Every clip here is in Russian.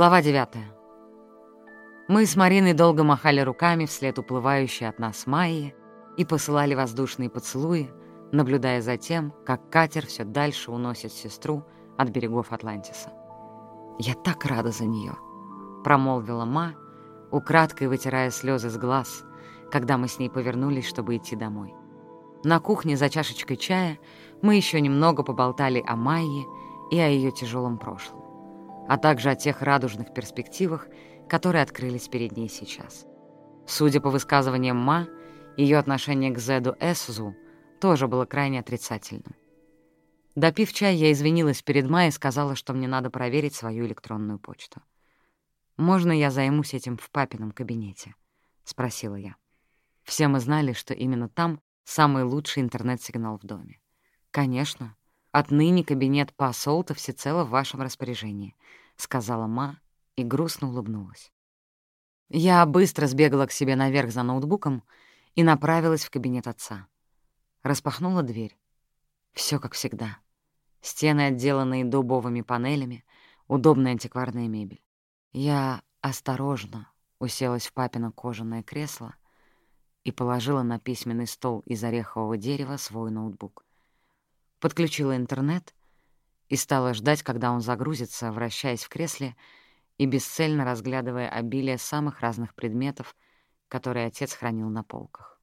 Глава 9. Мы с Мариной долго махали руками вслед уплывающей от нас Майи и посылали воздушные поцелуи, наблюдая за тем, как катер все дальше уносит сестру от берегов Атлантиса. «Я так рада за нее, промолвила Ма, украдкой вытирая слезы с глаз, когда мы с ней повернулись, чтобы идти домой. На кухне за чашечкой чая мы еще немного поболтали о Майе и о ее тяжелом прошлом а также о тех радужных перспективах, которые открылись перед ней сейчас. Судя по высказываниям Ма, ее отношение к Зеду Эсузу тоже было крайне отрицательным. Допив чай, я извинилась перед Ма и сказала, что мне надо проверить свою электронную почту. «Можно я займусь этим в папином кабинете?» — спросила я. Все мы знали, что именно там самый лучший интернет-сигнал в доме. «Конечно. Отныне кабинет посолта всецело в вашем распоряжении», — сказала Ма и грустно улыбнулась. Я быстро сбегала к себе наверх за ноутбуком и направилась в кабинет отца. Распахнула дверь. Все как всегда. Стены, отделанные дубовыми панелями, удобная антикварная мебель. Я осторожно уселась в папино кожаное кресло и положила на письменный стол из орехового дерева свой ноутбук. Подключила интернет и стала ждать, когда он загрузится, вращаясь в кресле и бесцельно разглядывая обилие самых разных предметов, которые отец хранил на полках.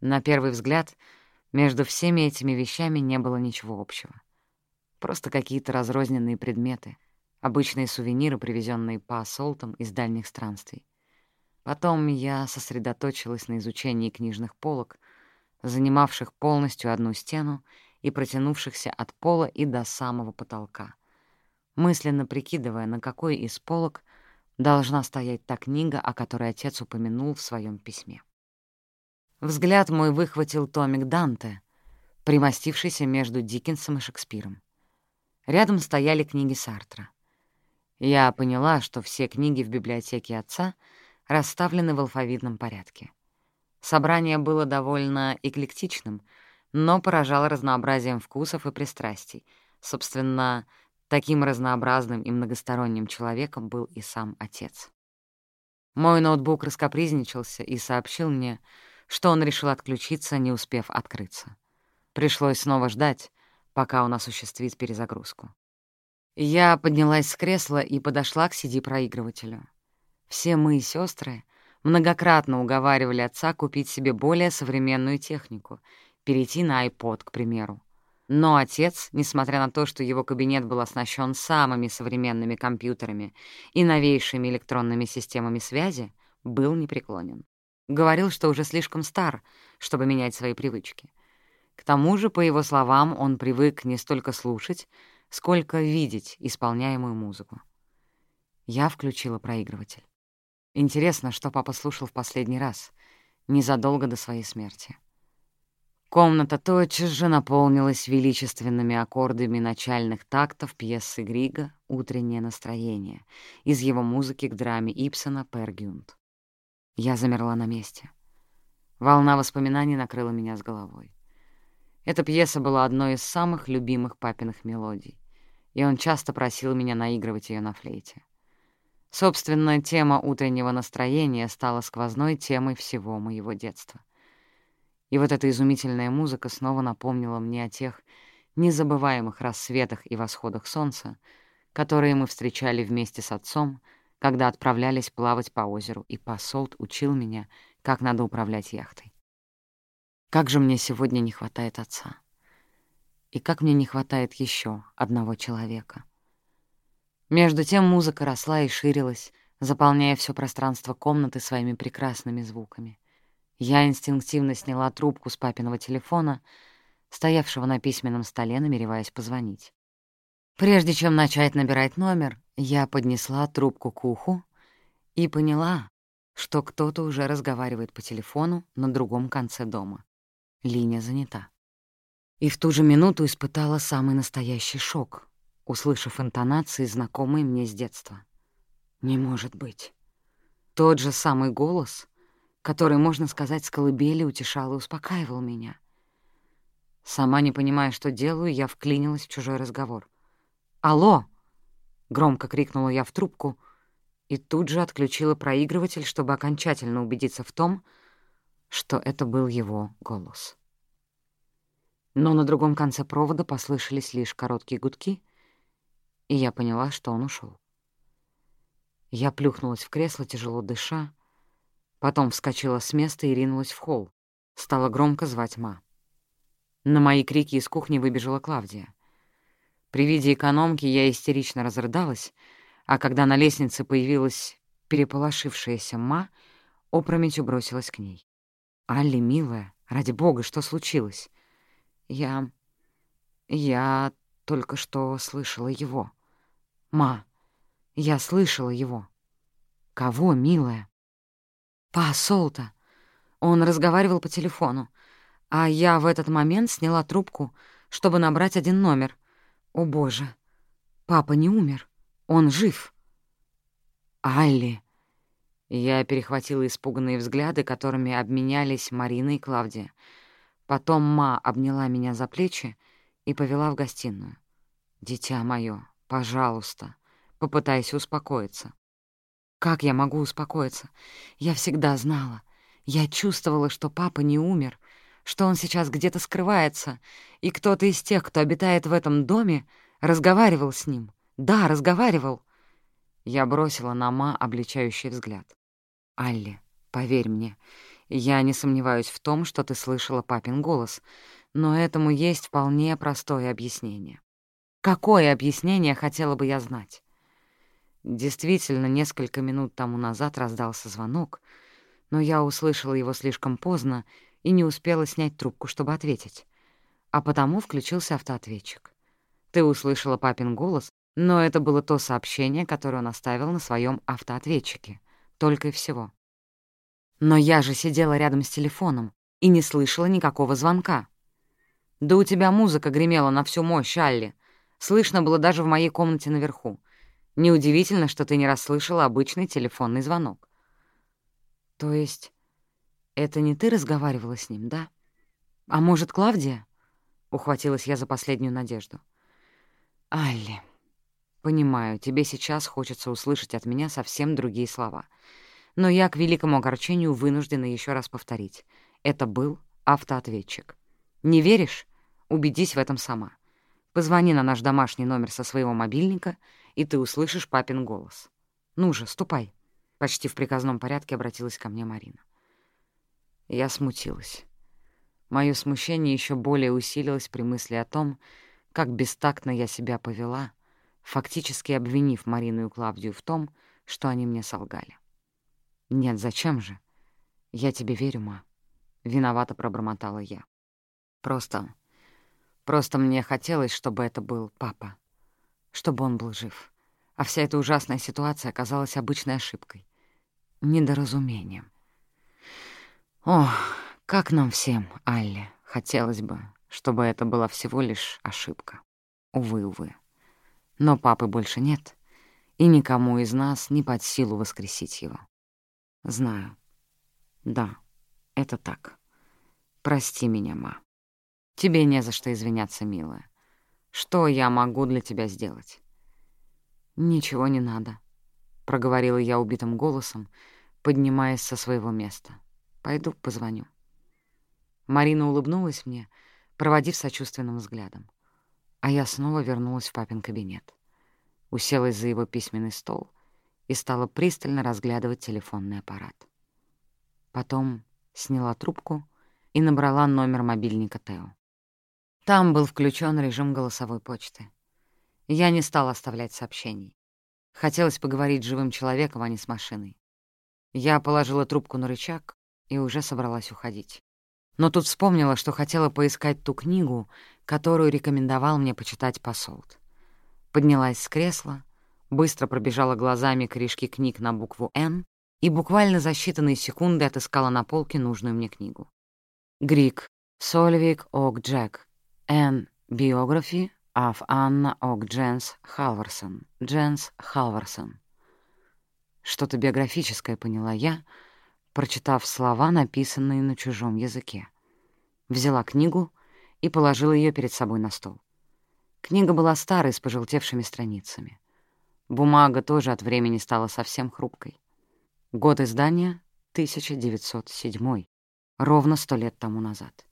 На первый взгляд, между всеми этими вещами не было ничего общего. Просто какие-то разрозненные предметы, обычные сувениры, привезенные по ассолтам из дальних странствий. Потом я сосредоточилась на изучении книжных полок, занимавших полностью одну стену, и протянувшихся от пола и до самого потолка, мысленно прикидывая, на какой из полок должна стоять та книга, о которой отец упомянул в своем письме. Взгляд мой выхватил томик Данте, примостившийся между Диккенсом и Шекспиром. Рядом стояли книги Сартра. Я поняла, что все книги в библиотеке отца расставлены в алфавитном порядке. Собрание было довольно эклектичным — но поражал разнообразием вкусов и пристрастий. Собственно, таким разнообразным и многосторонним человеком был и сам отец. Мой ноутбук раскопризничался и сообщил мне, что он решил отключиться, не успев открыться. Пришлось снова ждать, пока он осуществит перезагрузку. Я поднялась с кресла и подошла к CD-проигрывателю. Все мы, сестры, многократно уговаривали отца купить себе более современную технику — перейти на iPod, к примеру. Но отец, несмотря на то, что его кабинет был оснащен самыми современными компьютерами и новейшими электронными системами связи, был непреклонен. Говорил, что уже слишком стар, чтобы менять свои привычки. К тому же, по его словам, он привык не столько слушать, сколько видеть исполняемую музыку. Я включила проигрыватель. Интересно, что папа слушал в последний раз, незадолго до своей смерти. Комната тотчас же наполнилась величественными аккордами начальных тактов пьесы Грига «Утреннее настроение» из его музыки к драме Ипсона «Пергюнд». Я замерла на месте. Волна воспоминаний накрыла меня с головой. Эта пьеса была одной из самых любимых папиных мелодий, и он часто просил меня наигрывать ее на флейте. Собственно, тема утреннего настроения стала сквозной темой всего моего детства. И вот эта изумительная музыка снова напомнила мне о тех незабываемых рассветах и восходах солнца, которые мы встречали вместе с отцом, когда отправлялись плавать по озеру, и посолт учил меня, как надо управлять яхтой. Как же мне сегодня не хватает отца. И как мне не хватает еще одного человека. Между тем музыка росла и ширилась, заполняя все пространство комнаты своими прекрасными звуками. Я инстинктивно сняла трубку с папиного телефона, стоявшего на письменном столе, намереваясь позвонить. Прежде чем начать набирать номер, я поднесла трубку к уху и поняла, что кто-то уже разговаривает по телефону на другом конце дома. Линия занята. И в ту же минуту испытала самый настоящий шок, услышав интонации, знакомые мне с детства. «Не может быть». Тот же самый голос, который, можно сказать, с колыбели утешал и успокаивал меня. Сама не понимая, что делаю, я вклинилась в чужой разговор. «Алло! Громко крикнула я в трубку и тут же отключила проигрыватель, чтобы окончательно убедиться в том, что это был его голос. Но на другом конце провода послышались лишь короткие гудки, и я поняла, что он ушел. Я плюхнулась в кресло, тяжело дыша, потом вскочила с места и ринулась в холл. Стала громко звать Ма. На мои крики из кухни выбежала Клавдия. При виде экономки я истерично разрыдалась, а когда на лестнице появилась переполошившаяся Ма, опрометью бросилась к ней. «Алли, милая, ради бога, что случилось?» «Я... я только что слышала его. Ма, я слышала его». «Кого, милая?» «Па Солта. Он разговаривал по телефону, а я в этот момент сняла трубку, чтобы набрать один номер. О, боже, папа не умер, он жив». «Алли!» Я перехватила испуганные взгляды, которыми обменялись Марина и Клавдия. Потом Ма обняла меня за плечи и повела в гостиную. «Дитя мое, пожалуйста, попытайся успокоиться». «Как я могу успокоиться? Я всегда знала. Я чувствовала, что папа не умер, что он сейчас где-то скрывается, и кто-то из тех, кто обитает в этом доме, разговаривал с ним. Да, разговаривал». Я бросила на Ма обличающий взгляд. «Алли, поверь мне, я не сомневаюсь в том, что ты слышала папин голос, но этому есть вполне простое объяснение. Какое объяснение хотела бы я знать?» Действительно, несколько минут тому назад раздался звонок, но я услышала его слишком поздно и не успела снять трубку, чтобы ответить. А потому включился автоответчик. Ты услышала папин голос, но это было то сообщение, которое он оставил на своем автоответчике — только и всего. Но я же сидела рядом с телефоном и не слышала никакого звонка. Да у тебя музыка гремела на всю мощь, Алли. Слышно было даже в моей комнате наверху. Неудивительно, что ты не расслышала обычный телефонный звонок. То есть это не ты разговаривала с ним, да? А может, Клавдия? Ухватилась я за последнюю надежду. Алли, понимаю, тебе сейчас хочется услышать от меня совсем другие слова — но я, к великому огорчению, вынуждена еще раз повторить. Это был автоответчик. Не веришь? Убедись в этом сама. Позвони на наш домашний номер со своего мобильника, и ты услышишь папин голос. Ну же, ступай. Почти в приказном порядке обратилась ко мне Марина. Я смутилась. Моё смущение еще более усилилось при мысли о том, как бестактно я себя повела, фактически обвинив Марину и Клавдию в том, что они мне солгали. «Нет, зачем же? Я тебе верю, ма». Виновато пробормотала я. «Просто... просто мне хотелось, чтобы это был папа. Чтобы он был жив. А вся эта ужасная ситуация оказалась обычной ошибкой. Недоразумением. О, как нам всем, Алле, хотелось бы, чтобы это была всего лишь ошибка. Увы, увы. Но папы больше нет, и никому из нас не под силу воскресить его. Знаю. Да, это так. Прости меня, ма. Тебе не за что извиняться, милая. Что я могу для тебя сделать? Ничего не надо, — проговорила я убитым голосом, поднимаясь со своего места. Пойду позвоню. Марина улыбнулась мне, проводив сочувственным взглядом. А я снова вернулась в папин кабинет. Уселась за его письменный стол — и стала пристально разглядывать телефонный аппарат. Потом сняла трубку и набрала номер мобильника Тео. Там был включен режим голосовой почты. Я не стала оставлять сообщений. Хотелось поговорить с живым человеком, а не с машиной. Я положила трубку на рычаг и уже собралась уходить. Но тут вспомнила, что хотела поискать ту книгу, которую рекомендовал мне почитать посолт. Поднялась с кресла, быстро пробежала глазами корешки книг на букву «Н» и буквально за считанные секунды отыскала на полке нужную мне книгу. Грик, Сольвик Ок Джек, Н. Biography of Anna Ок Дженс Халварсон, Дженс Халварсон. Что-то биографическое поняла я, прочитав слова, написанные на чужом языке. Взяла книгу и положила ее перед собой на стол. Книга была старой, с пожелтевшими страницами. Бумага тоже от времени стала совсем хрупкой. Год издания — 1907, ровно сто лет тому назад.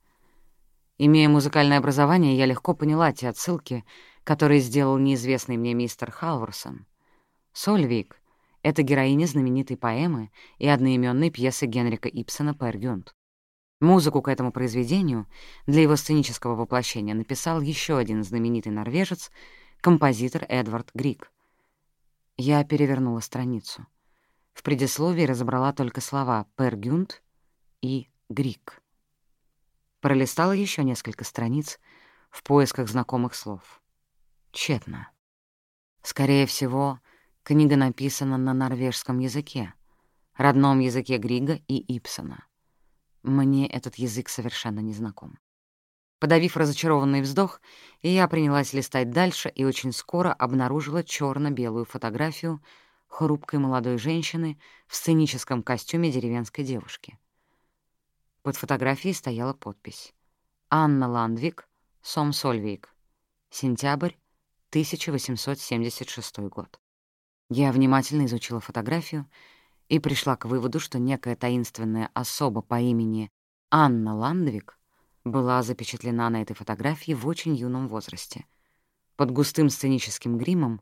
Имея музыкальное образование, я легко поняла те отсылки, которые сделал неизвестный мне мистер Халварсон. Сольвик — это героиня знаменитой поэмы и одноименной пьесы Генрика Ипсона «Пергюнд». Музыку к этому произведению для его сценического воплощения написал еще один знаменитый норвежец, композитор Эдвард Грик. Я перевернула страницу. В предисловии разобрала только слова «Пергюнд» и «Грик». Пролистала еще несколько страниц в поисках знакомых слов. Тщетно. Скорее всего, книга написана на норвежском языке, родном языке Грига и Ипсона. Мне этот язык совершенно не знаком. Подавив разочарованный вздох, я принялась листать дальше и очень скоро обнаружила черно белую фотографию хрупкой молодой женщины в сценическом костюме деревенской девушки. Под фотографией стояла подпись «Анна Ландвик, Сом Сольвик, сентябрь 1876 год». Я внимательно изучила фотографию и пришла к выводу, что некая таинственная особа по имени Анна Ландвик была запечатлена на этой фотографии в очень юном возрасте. Под густым сценическим гримом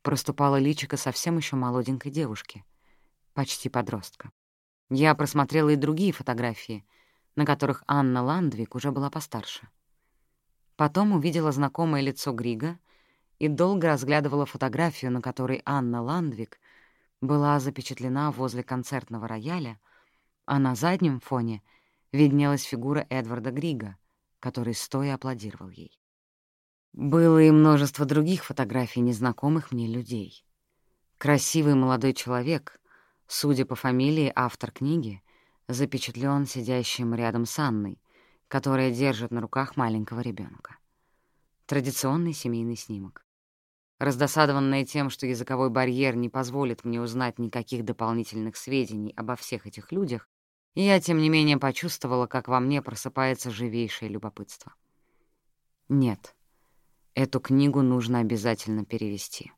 проступала личико совсем еще молоденькой девушки, почти подростка. Я просмотрела и другие фотографии, на которых Анна Ландвик уже была постарше. Потом увидела знакомое лицо Грига и долго разглядывала фотографию, на которой Анна Ландвик была запечатлена возле концертного рояля, а на заднем фоне виднелась фигура Эдварда Грига, который стоя аплодировал ей. Было и множество других фотографий незнакомых мне людей. Красивый молодой человек, судя по фамилии автор книги, запечатлен сидящим рядом с Анной, которая держит на руках маленького ребенка. Традиционный семейный снимок. Раздосадованная тем, что языковой барьер не позволит мне узнать никаких дополнительных сведений обо всех этих людях, я, тем не менее, почувствовала, как во мне просыпается живейшее любопытство. Нет, эту книгу нужно обязательно перевести.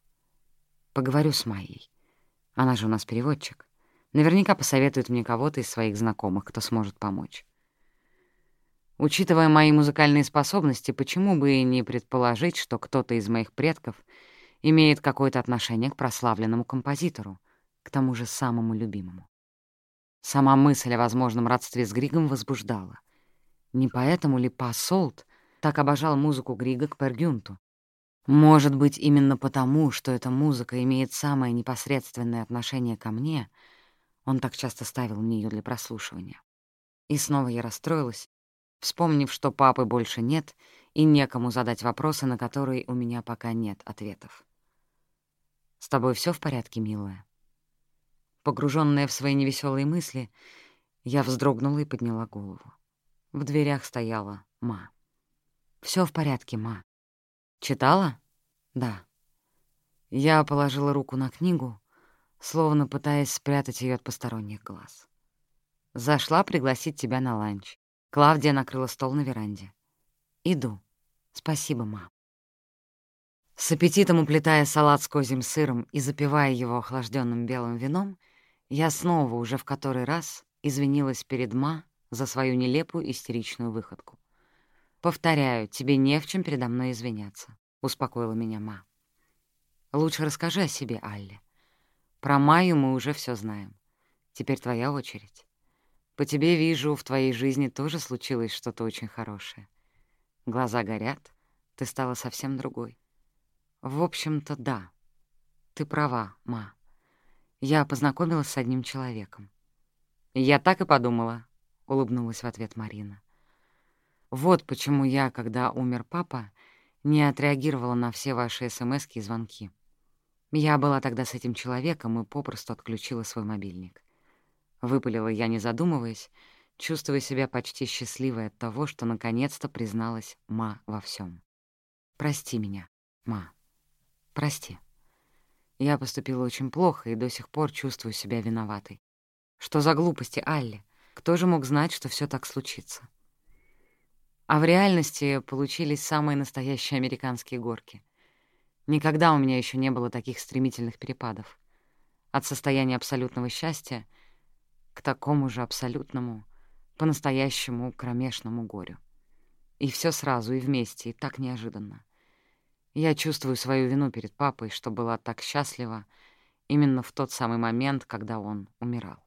Поговорю с Майей. Она же у нас переводчик. Наверняка посоветует мне кого-то из своих знакомых, кто сможет помочь. Учитывая мои музыкальные способности, почему бы и не предположить, что кто-то из моих предков имеет какое-то отношение к прославленному композитору, к тому же самому любимому. Сама мысль о возможном родстве с Григом возбуждала. Не поэтому ли Па Солт так обожал музыку Грига к Пергюнту? Может быть, именно потому, что эта музыка имеет самое непосредственное отношение ко мне, он так часто ставил мне ее для прослушивания. И снова я расстроилась, вспомнив, что папы больше нет и некому задать вопросы, на которые у меня пока нет ответов. «С тобой все в порядке, милая?» Погруженная в свои невеселые мысли, я вздрогнула и подняла голову. В дверях стояла Ма. Все в порядке, Ма. Читала? Да. Я положила руку на книгу, словно пытаясь спрятать ее от посторонних глаз. Зашла пригласить тебя на ланч. Клавдия накрыла стол на веранде. Иду. Спасибо, Ма. С аппетитом уплетая салат с козьим сыром и запивая его охлажденным белым вином, я снова уже в который раз извинилась перед Ма за свою нелепую истеричную выходку. «Повторяю, тебе не в чем передо мной извиняться», — успокоила меня Ма. «Лучше расскажи о себе, Алле. Про Майю мы уже все знаем. Теперь твоя очередь. По тебе вижу, в твоей жизни тоже случилось что-то очень хорошее. Глаза горят, ты стала совсем другой. В общем-то, да. Ты права, ма. Я познакомилась с одним человеком. Я так и подумала, — улыбнулась в ответ Марина. Вот почему я, когда умер папа, не отреагировала на все ваши смс и звонки. Я была тогда с этим человеком и попросту отключила свой мобильник. Выпалила я, не задумываясь, чувствуя себя почти счастливой от того, что наконец-то призналась Ма во всем. «Прости меня, Ма». Прости. Я поступила очень плохо и до сих пор чувствую себя виноватой. Что за глупости, Алли? Кто же мог знать, что все так случится? А в реальности получились самые настоящие американские горки. Никогда у меня еще не было таких стремительных перепадов. От состояния абсолютного счастья к такому же абсолютному, по-настоящему кромешному горю. И все сразу, и вместе, и так неожиданно. Я чувствую свою вину перед папой, что была так счастлива именно в тот самый момент, когда он умирал.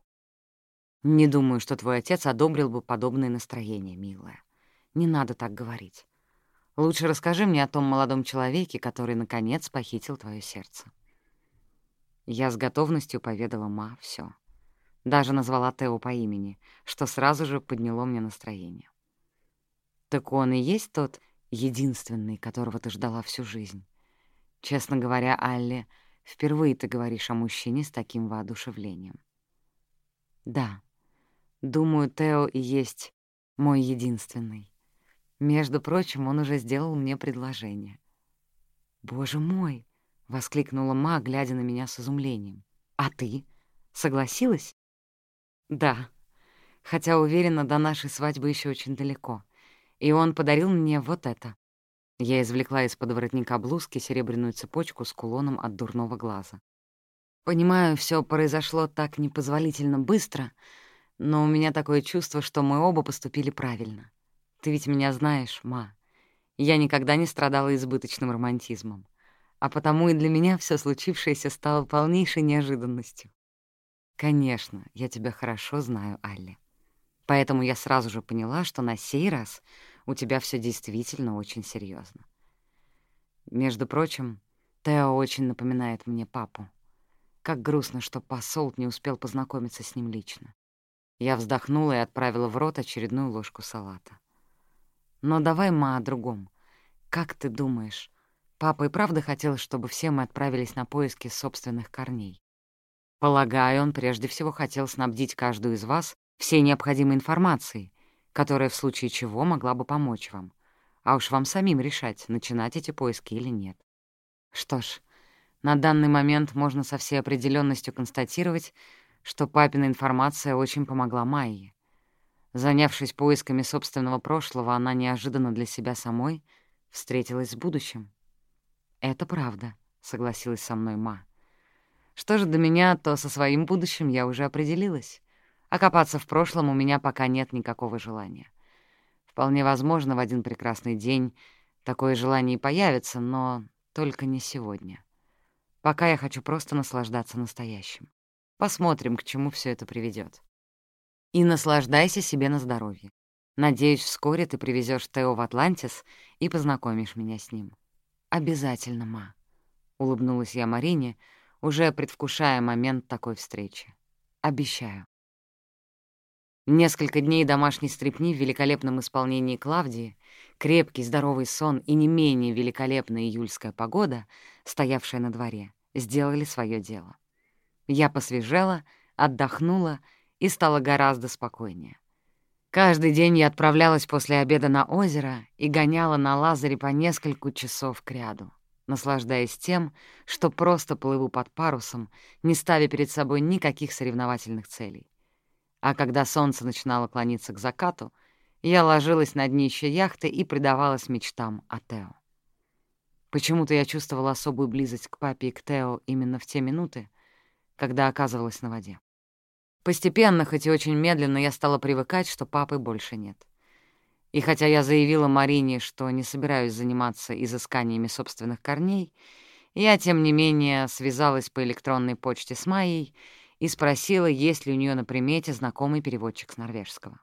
Не думаю, что твой отец одобрил бы подобное настроение, милая. Не надо так говорить. Лучше расскажи мне о том молодом человеке, который, наконец, похитил твое сердце. Я с готовностью поведала Ма все. Даже назвала Тео по имени, что сразу же подняло мне настроение. Так он и есть тот единственный, которого ты ждала всю жизнь. Честно говоря, Алле, впервые ты говоришь о мужчине с таким воодушевлением. Да, думаю, Тео и есть мой единственный. Между прочим, он уже сделал мне предложение. «Боже мой!» — воскликнула Ма, глядя на меня с изумлением. «А ты? Согласилась?» «Да, хотя, уверена, до нашей свадьбы еще очень далеко. И он подарил мне вот это». Я извлекла из-под воротника блузки серебряную цепочку с кулоном от дурного глаза. Понимаю, все произошло так непозволительно быстро, но у меня такое чувство, что мы оба поступили правильно. Ты ведь меня знаешь, Ма. Я никогда не страдала избыточным романтизмом, а потому и для меня все случившееся стало полнейшей неожиданностью. Конечно, я тебя хорошо знаю, Алли. Поэтому я сразу же поняла, что на сей раз у тебя все действительно очень серьезно. Между прочим, Тео очень напоминает мне папу. Как грустно, что посол не успел познакомиться с ним лично. Я вздохнула и отправила в рот очередную ложку салата. Но давай, ма, о другом. Как ты думаешь, папа и правда хотел, чтобы все мы отправились на поиски собственных корней? Полагаю, он прежде всего хотел снабдить каждую из вас всей необходимой информацией, которая в случае чего могла бы помочь вам. А уж вам самим решать, начинать эти поиски или нет. Что ж, на данный момент можно со всей определенностью констатировать, что папина информация очень помогла Майе. Занявшись поисками собственного прошлого, она неожиданно для себя самой встретилась с будущим. «Это правда», — согласилась со мной Ма. «Что же до меня, то со своим будущим я уже определилась. А копаться в прошлом у меня пока нет никакого желания. Вполне возможно, в один прекрасный день такое желание и появится, но только не сегодня. Пока я хочу просто наслаждаться настоящим. Посмотрим, к чему все это приведет. И наслаждайся себе на здоровье. Надеюсь, вскоре ты привезешь Тео в Атлантис и познакомишь меня с ним. Обязательно, ма. Улыбнулась я Марине, уже предвкушая момент такой встречи. Обещаю. Несколько дней домашней стрепни в великолепном исполнении Клавдии, крепкий здоровый сон и не менее великолепная июльская погода, стоявшая на дворе, сделали свое дело. Я посвежела, отдохнула и стало гораздо спокойнее. Каждый день я отправлялась после обеда на озеро и гоняла на лазаре по несколько часов кряду, наслаждаясь тем, что просто плыву под парусом, не ставя перед собой никаких соревновательных целей. А когда солнце начинало клониться к закату, я ложилась на днище яхты и предавалась мечтам о Тео. Почему-то я чувствовала особую близость к папе и к Тео именно в те минуты, когда оказывалась на воде. Постепенно, хоть и очень медленно, я стала привыкать, что папы больше нет. И хотя я заявила Марине, что не собираюсь заниматься изысканиями собственных корней, я, тем не менее, связалась по электронной почте с Майей и спросила, есть ли у нее на примете знакомый переводчик с норвежского.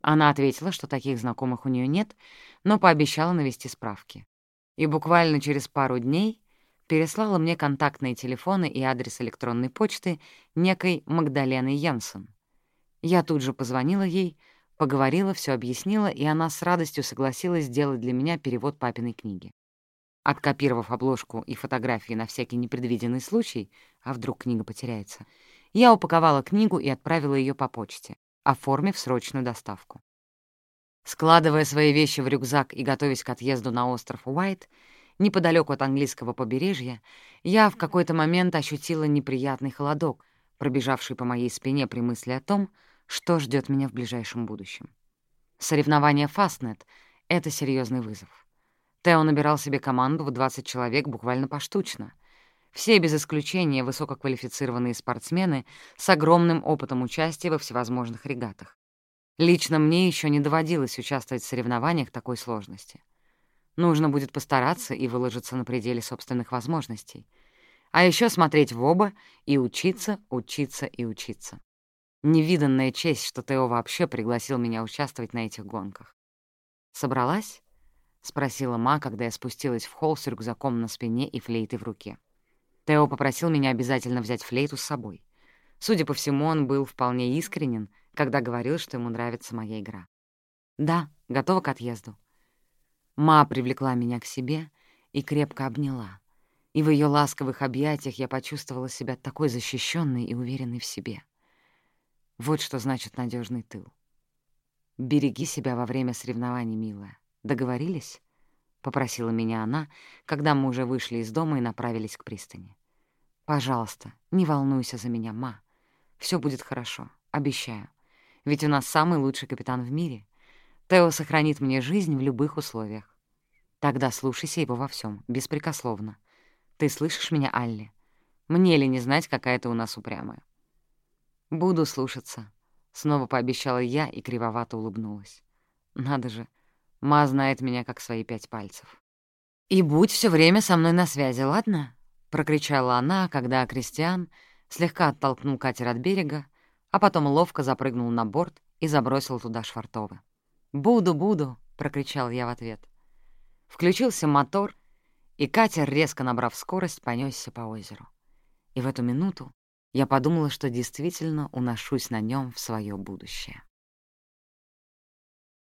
Она ответила, что таких знакомых у нее нет, но пообещала навести справки. И буквально через пару дней переслала мне контактные телефоны и адрес электронной почты некой Магдалены Янсен. Я тут же позвонила ей, поговорила, все объяснила, и она с радостью согласилась сделать для меня перевод папиной книги. Откопировав обложку и фотографии на всякий непредвиденный случай, а вдруг книга потеряется, я упаковала книгу и отправила ее по почте, оформив срочную доставку. Складывая свои вещи в рюкзак и готовясь к отъезду на остров Уайт, неподалеку от английского побережья, я в какой-то момент ощутила неприятный холодок, пробежавший по моей спине при мысли о том, что ждет меня в ближайшем будущем. Соревнование Фастнет — это серьезный вызов. Тео набирал себе команду в 20 человек буквально поштучно. Все без исключения высококвалифицированные спортсмены с огромным опытом участия во всевозможных регатах. Лично мне еще не доводилось участвовать в соревнованиях такой сложности. Нужно будет постараться и выложиться на пределе собственных возможностей. А еще смотреть в оба и учиться, учиться и учиться. Невиданная честь, что Тео вообще пригласил меня участвовать на этих гонках. «Собралась?» — спросила Ма, когда я спустилась в холл с рюкзаком на спине и флейтой в руке. Тео попросил меня обязательно взять флейту с собой. Судя по всему, он был вполне искренен, когда говорил, что ему нравится моя игра. «Да, готова к отъезду». Ма привлекла меня к себе и крепко обняла. И в ее ласковых объятиях я почувствовала себя такой защищенной и уверенной в себе. Вот что значит надежный тыл. «Береги себя во время соревнований, милая. Договорились?» — попросила меня она, когда мы уже вышли из дома и направились к пристани. «Пожалуйста, не волнуйся за меня, ма. Все будет хорошо, обещаю. Ведь у нас самый лучший капитан в мире. Тео сохранит мне жизнь в любых условиях. Тогда слушайся его во всем, беспрекословно. Ты слышишь меня, Алли? Мне ли не знать, какая ты у нас упрямая?» «Буду слушаться», — снова пообещала я и кривовато улыбнулась. «Надо же, Ма знает меня как свои пять пальцев». «И будь все время со мной на связи, ладно?» — прокричала она, когда Кристиан слегка оттолкнул катер от берега, а потом ловко запрыгнул на борт и забросил туда швартовы. «Буду, буду!» — прокричал я в ответ. Включился мотор, и катер, резко набрав скорость, понесся по озеру. И в эту минуту я подумала, что действительно уношусь на нем в свое будущее.